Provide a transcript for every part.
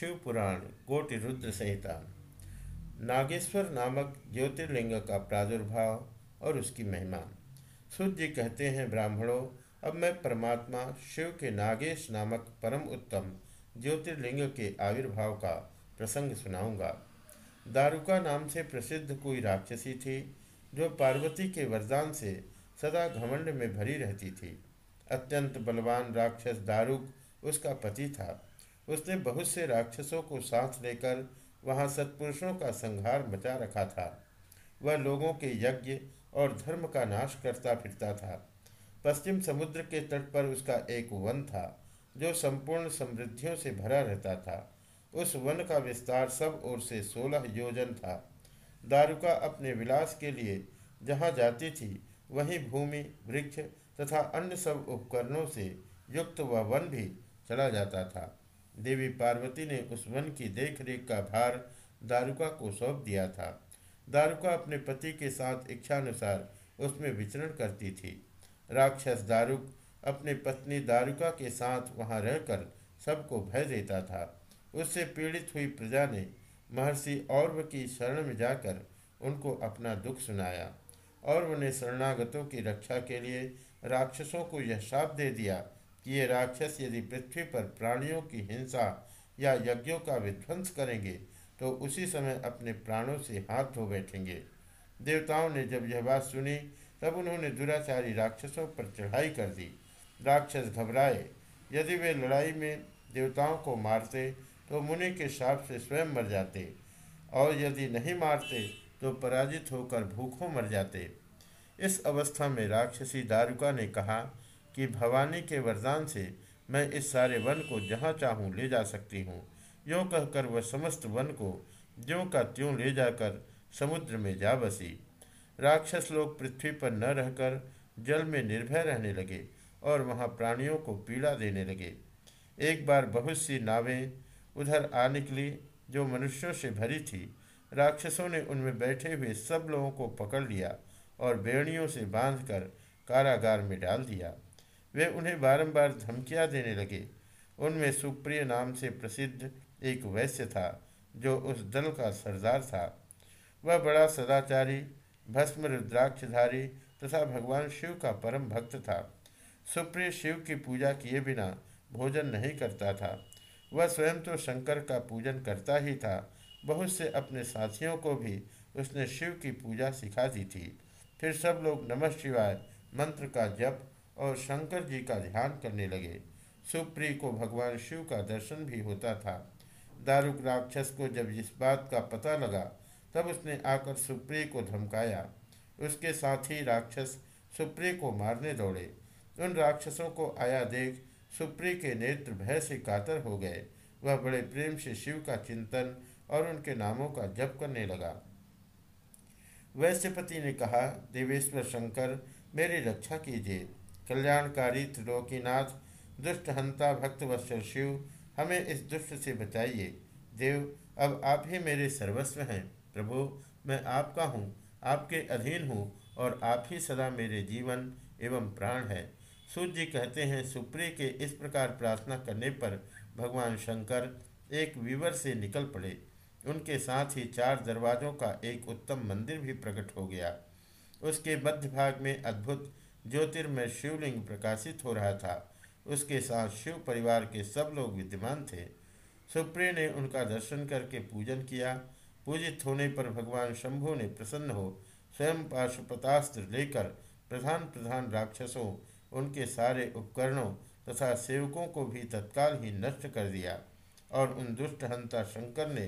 शिव पुराण कोटि रुद्र संहिता नागेश्वर नामक ज्योतिर्लिंग का प्रादुर्भाव और उसकी महिमा। सूर्य जी कहते हैं, ब्राह्मणों, अब मैं परमात्मा, शिव के नागेश नामक परम उत्तम ज्योतिर्लिंग के आविर्भाव का प्रसंग सुनाऊँगा। दारुका नाम से प्रसिद्ध कोई राक्षसी थी, जो पार्वती के वरदान से सदा घमंड में भरी रहती थी। अत्यंत बलवान राक्षस दारुक उसका पति था। उसने बहुत से राक्षसों को साथ लेकर वहाँ सत्पुरुषों का संहार मचा रखा था। वह लोगों के यज्ञ और धर्म का नाश करता फिरता था। पश्चिम समुद्र के तट पर उसका एक वन था, जो संपूर्ण समृद्धियों से भरा रहता था। उस वन का विस्तार सब ओर से सोलह योजन था। दारुका अपने विलास के लिए जहाँ जाती थी, वहीं भूमि, वृक्ष तथा अन्य सब उपकरणों से युक्त वह वन भी चला जाता था। देवी पार्वती ने उस वन की देखरेख का भार दारुका को सौंप दिया था। दारुका अपने पति के साथ इच्छानुसार उसमें विचरण करती थी। राक्षस दारुक अपने पत्नी दारुका के साथ वहाँ रहकर सबको भय देता था। उससे पीड़ित हुई प्रजा ने महर्षि और की शरण में जाकर उनको अपना दुख सुनाया। और उन्हें शरणागतों की रक्षा के लिए राक्षसों को यह शाप दे दिया कि ये राक्षस यदि पृथ्वी पर प्राणियों की हिंसा या यज्ञों का विध्वंस करेंगे तो उसी समय अपने प्राणों से हाथ धो बैठेंगे। देवताओं ने जब यह बात सुनी, तब उन्होंने दुराचारी राक्षसों पर चढ़ाई कर दी। राक्षस घबराए। यदि वे लड़ाई में देवताओं को मारते तो मुनि के शाप से स्वयं मर जाते, और यदि नहीं मारते तो पराजित होकर भूखों मर जाते। इस अवस्था में राक्षसी दारुका ने कहा कि भवानी के वरदान से मैं इस सारे वन को जहाँ चाहूँ ले जा सकती हूँ। यों कहकर वह समस्त वन को ज्यों का त्यों ले जाकर समुद्र में जा बसी। राक्षस लोग पृथ्वी पर न रहकर जल में निर्भय रहने लगे और वहाँ प्राणियों को पीड़ा देने लगे। एक बार बहुत सी नावें उधर आ निकली जो मनुष्यों से भरी थी। राक्षसों ने उनमें बैठे हुए सब लोगों को पकड़ लिया और बेड़ियों से बांधकर कारागार में डाल दिया। वे उन्हें बारंबार धमकियाँ देने लगे। उनमें सुप्रिय नाम से प्रसिद्ध एक वैश्य था, जो उस दल का सरदार था। वह बड़ा सदाचारी, भस्म रुद्राक्षधारी तथा भगवान शिव का परम भक्त था। सुप्रिय शिव की पूजा किए बिना भोजन नहीं करता था। वह स्वयं तो शंकर का पूजन करता ही था। बहुत से अपने साथियों को भी उसने शिव की पूजा सिखा दी थी। फिर सब लोग नमः शिवाय मंत्र का जप और शंकर जी का ध्यान करने लगे। सुप्री को भगवान शिव का दर्शन भी होता था। दारुक राक्षस को जब इस बात का पता लगा, तब उसने आकर सुप्री को धमकाया। उसके साथ ही राक्षस सुप्री को मारने दौड़े। उन राक्षसों को आया देख सुप्री के नेत्र भय से कातर हो गए। वह बड़े प्रेम से शिव का चिंतन और उनके नामों का जप करने लगा। वैश्यपति ने कहा, देवेश्वर शंकर, मेरी रक्षा कीजिए। कल्याणकारी त्रिलोकीनाथ दुष्ट हंता भक्त वत्सल शिव, हमें इस दुष्ट से बचाइए। देव, अब आप ही मेरे सर्वस्व हैं। प्रभु, मैं आपका हूँ, आपके अधीन हूँ, और आप ही सदा मेरे जीवन एवं प्राण है। सूर्य जी कहते हैं सुप्री के इस प्रकार प्रार्थना करने पर भगवान शंकर एक विवर से निकल पड़े। उनके साथ ही चार दरवाजों का एक उत्तम मंदिर भी प्रकट हो गया। उसके मध्य भाग में अद्भुत ज्योतिर्मय शिवलिंग प्रकाशित हो रहा था। उसके साथ शिव परिवार के सब लोग विद्यमान थे। सुप्रिय ने उनका दर्शन करके पूजन किया। पूजित होने पर भगवान शंभु ने प्रसन्न हो स्वयं पाशुपतास्त्र लेकर प्रधान प्रधान राक्षसों, उनके सारे उपकरणों तथा सेवकों को भी तत्काल ही नष्ट कर दिया और उन दुष्ट हंता शंकर ने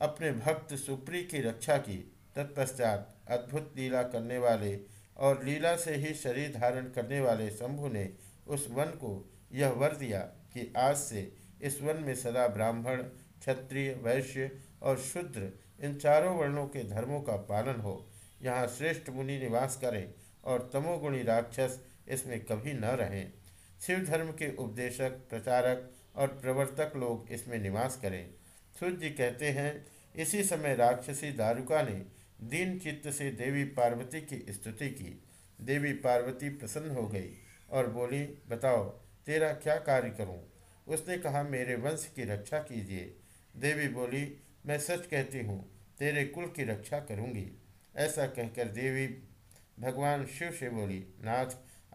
अपने भक्त सुप्री की रक्षा की। तत्पश्चात अद्भुत लीला करने वाले और लीला से ही शरीर धारण करने वाले शंभु ने उस वन को यह वर दिया कि आज से इस वन में सदा ब्राह्मण, क्षत्रिय, वैश्य और शूद्र इन चारों वर्णों के धर्मों का पालन हो। यहाँ श्रेष्ठ मुनि निवास करें और तमोगुणी राक्षस इसमें कभी न रहें। शिव धर्म के उपदेशक, प्रचारक और प्रवर्तक लोग इसमें निवास करें। सूर्य जी कहते हैं, इसी समय राक्षसी दारुका ने दीन चित्त से देवी पार्वती की स्तुति की। देवी पार्वती प्रसन्न हो गई और बोली, बताओ, तेरा क्या कार्य करूँ? उसने कहा, मेरे वंश की रक्षा कीजिए। देवी बोली, मैं सच कहती हूँ, तेरे कुल की रक्षा करूँगी। ऐसा कहकर देवी भगवान शिव से बोली, नाथ,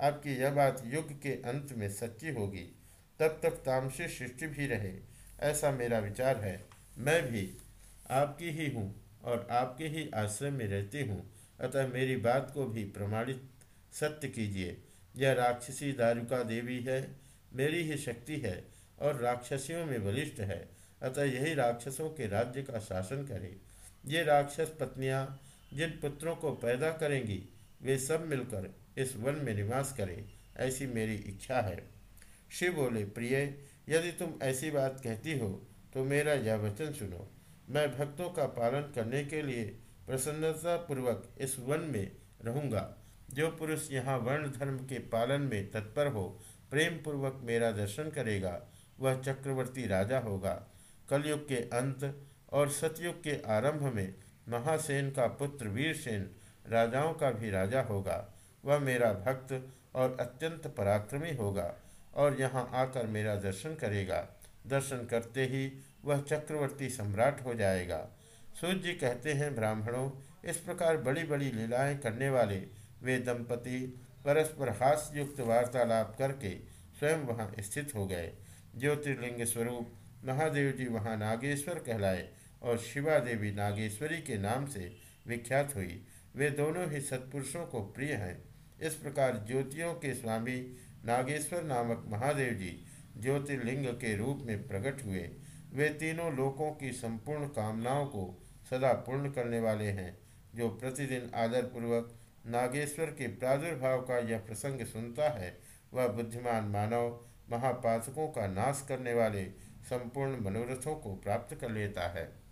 आपकी यह बात युग के अंत में सच्ची होगी। तब तक तामसी सृष्टि भी रहे। ऐसा मेरा विचार है। मैं भी आपकी ही हूँ। और आपके ही आश्रम में रहती हूँ। अतः मेरी बात को भी प्रमाणित सत्य कीजिए। यह राक्षसी दारुका देवी है, मेरी ही शक्ति है और राक्षसियों में बलिष्ठ है। अतः यही राक्षसों के राज्य का शासन करे। ये राक्षस पत्नियाँ, जिन पुत्रों को पैदा करेंगी, वे सब मिलकर इस वन में निवास करें। ऐसी मेरी इच्छा है। शिव बोले, प्रिय, यदि तुम ऐसी बात कहती हो तो मेरा यह वचन सुनो। मैं भक्तों का पालन करने के लिए प्रसन्नतापूर्वक इस वन में रहूँगा। जो पुरुष यहाँ वर्ण धर्म के पालन में तत्पर हो प्रेम पूर्वक मेरा दर्शन करेगा, वह चक्रवर्ती राजा होगा। कलयुग के अंत और सतयुग के आरंभ में महासेन का पुत्र वीरसेन राजाओं का भी राजा होगा। वह मेरा भक्त और अत्यंत पराक्रमी होगा और यहाँ आकर मेरा दर्शन करेगा। दर्शन करते ही वह चक्रवर्ती सम्राट हो जाएगा। सूर्य जी कहते हैं, ब्राह्मणों, इस प्रकार बड़ी बड़ी लीलाएँ करने वाले वे दंपति परस्पर हास्ययुक्त वार्तालाप करके स्वयं वहाँ स्थित हो गए। ज्योतिर्लिंग स्वरूप महादेव जी वहाँ नागेश्वर कहलाए और शिवा देवी नागेश्वरी के नाम से विख्यात हुई। वे दोनों ही सत्पुरुषों को प्रिय हैं। इस प्रकार ज्योतियों के स्वामी नागेश्वर नामक महादेव जी ज्योतिर्लिंग के रूप में प्रकट हुए। वे तीनों लोकों की संपूर्ण कामनाओं को सदा पूर्ण करने वाले हैं, जो प्रतिदिन आदरपूर्वक नागेश्वर के प्रादुर्भाव का यह प्रसंग सुनता है, वह बुद्धिमान मानव महापातकों का नाश करने वाले संपूर्ण मनोरथों को प्राप्त कर लेता है।